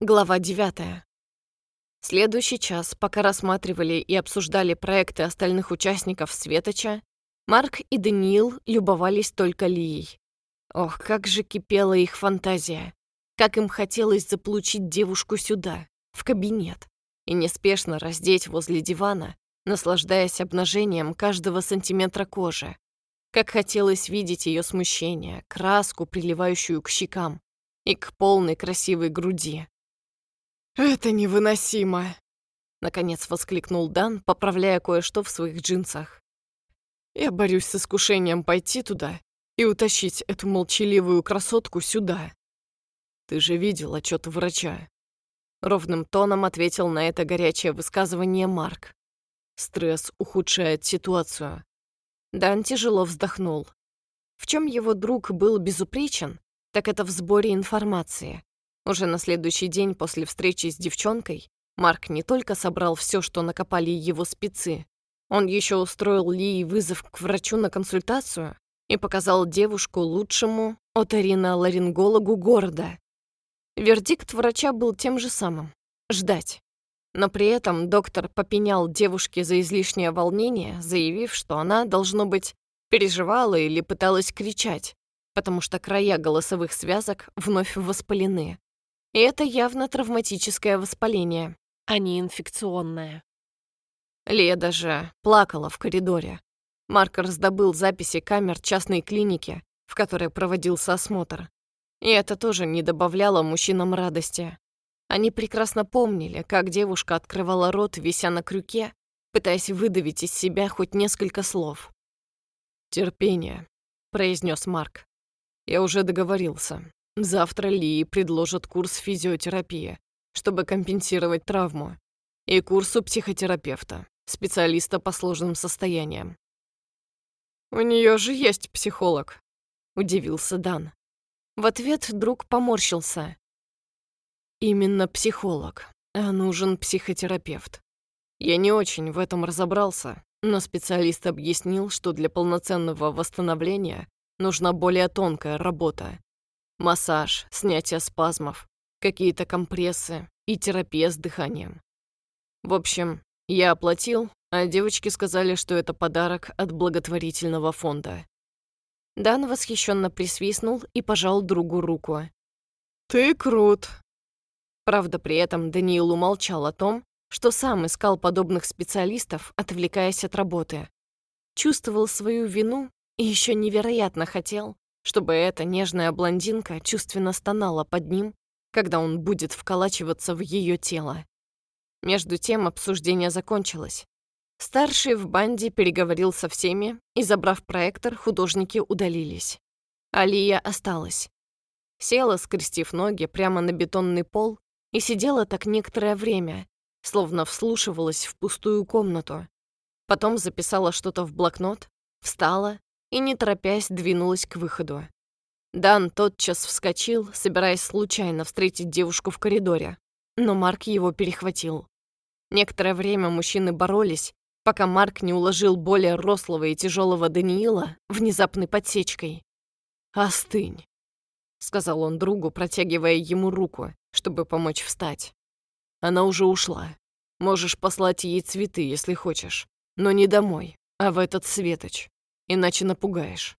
Глава 9. Следующий час, пока рассматривали и обсуждали проекты остальных участников Светоча, Марк и Даниил любовались только Лией. Ох, как же кипела их фантазия. Как им хотелось заполучить девушку сюда, в кабинет, и неспешно раздеть возле дивана, наслаждаясь обнажением каждого сантиметра кожи. Как хотелось видеть ее смущение, краску, приливающую к щекам, и к полной красивой груди. «Это невыносимо!» Наконец воскликнул Дан, поправляя кое-что в своих джинсах. «Я борюсь с искушением пойти туда и утащить эту молчаливую красотку сюда. Ты же видел отчет врача?» Ровным тоном ответил на это горячее высказывание Марк. Стресс ухудшает ситуацию. Дан тяжело вздохнул. В чем его друг был безупречен, так это в сборе информации. Уже на следующий день после встречи с девчонкой Марк не только собрал все, что накопали его спецы, он еще устроил Ли вызов к врачу на консультацию и показал девушку лучшему оториноларингологу города. Вердикт врача был тем же самым — ждать. Но при этом доктор попенял девушке за излишнее волнение, заявив, что она, должно быть, переживала или пыталась кричать, потому что края голосовых связок вновь воспалены. И это явно травматическое воспаление, а не инфекционное. Лея даже плакала в коридоре. Марк раздобыл записи камер частной клиники, в которой проводился осмотр. И это тоже не добавляло мужчинам радости. Они прекрасно помнили, как девушка открывала рот, вися на крюке, пытаясь выдавить из себя хоть несколько слов. «Терпение», — произнес Марк. «Я уже договорился. Завтра Ли предложат курс физиотерапии, чтобы компенсировать травму, и курс у психотерапевта, специалиста по сложным состояниям. «У нее же есть психолог», — удивился Дан. В ответ друг поморщился. «Именно психолог, а нужен психотерапевт. Я не очень в этом разобрался, но специалист объяснил, что для полноценного восстановления нужна более тонкая работа, Массаж, снятие спазмов, какие-то компрессы и терапия с дыханием. В общем, я оплатил, а девочки сказали, что это подарок от благотворительного фонда. Дан восхищенно присвистнул и пожал другу руку. «Ты крут!» Правда, при этом Даниил умолчал о том, что сам искал подобных специалистов, отвлекаясь от работы. Чувствовал свою вину и еще невероятно хотел, чтобы эта нежная блондинка чувственно стонала под ним, когда он будет вколачиваться в ее тело. Между тем обсуждение закончилось. Старший в банде переговорил со всеми, и, забрав проектор, художники удалились. Алия осталась. Села, скрестив ноги прямо на бетонный пол, и сидела так некоторое время, словно вслушивалась в пустую комнату. Потом записала что-то в блокнот, встала и, не торопясь, двинулась к выходу. Дан тотчас вскочил, собираясь случайно встретить девушку в коридоре, но Марк его перехватил. Некоторое время мужчины боролись, пока Марк не уложил более рослого и тяжелого Даниила внезапной подсечкой. «Остынь», — сказал он другу, протягивая ему руку, чтобы помочь встать. «Она уже ушла. Можешь послать ей цветы, если хочешь, но не домой, а в этот светоч иначе напугаешь».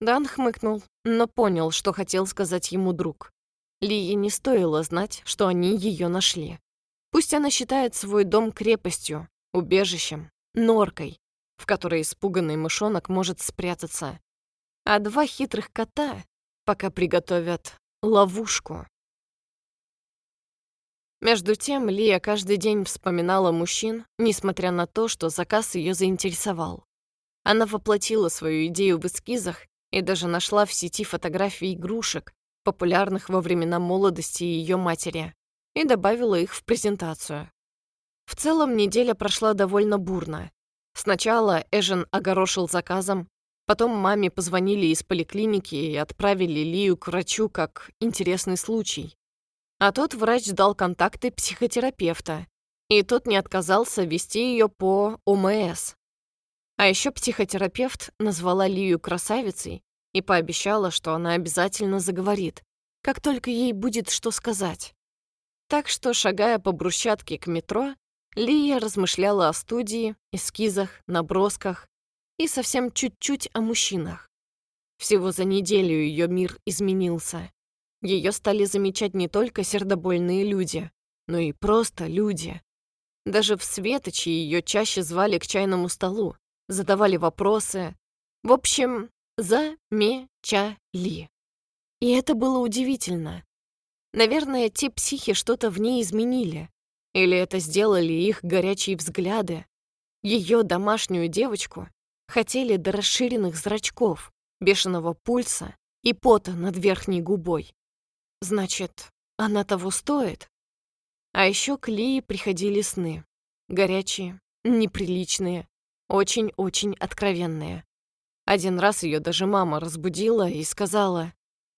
Дан хмыкнул, но понял, что хотел сказать ему друг. Лии не стоило знать, что они ее нашли. Пусть она считает свой дом крепостью, убежищем, норкой, в которой испуганный мышонок может спрятаться. А два хитрых кота пока приготовят ловушку. Между тем, Лия каждый день вспоминала мужчин, несмотря на то, что заказ ее заинтересовал. Она воплотила свою идею в эскизах и даже нашла в сети фотографии игрушек, популярных во времена молодости ее матери, и добавила их в презентацию. В целом неделя прошла довольно бурно. Сначала Эжен огорошил заказом, потом маме позвонили из поликлиники и отправили Лию к врачу как интересный случай. А тот врач дал контакты психотерапевта, и тот не отказался вести ее по ОМС, а еще психотерапевт назвала Лию красавицей и пообещала, что она обязательно заговорит, как только ей будет что сказать. Так что, шагая по брусчатке к метро, Лия размышляла о студии, эскизах, набросках и совсем чуть-чуть о мужчинах. Всего за неделю ее мир изменился. Ее стали замечать не только сердобольные люди, но и просто люди. Даже в Светочи ее чаще звали к чайному столу, задавали вопросы. В общем, замечали. И это было удивительно. Наверное, те психи что-то в ней изменили. Или это сделали их горячие взгляды. Ее домашнюю девочку хотели до расширенных зрачков, бешеного пульса и пота над верхней губой. Значит, она того стоит? А еще к Лии приходили сны. Горячие, неприличные, очень-очень откровенные. Один раз ее даже мама разбудила и сказала,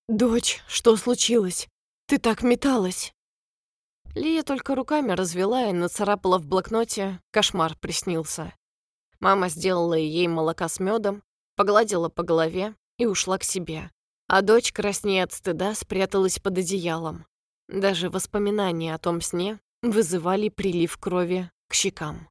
«Дочь, что случилось? Ты так металась!» Лия только руками развела и нацарапала в блокноте «Кошмар приснился». Мама сделала ей молока с медом, погладила по голове и ушла к себе. А дочь, краснея от стыда, спряталась под одеялом. Даже воспоминания о том сне вызывали прилив крови к щекам.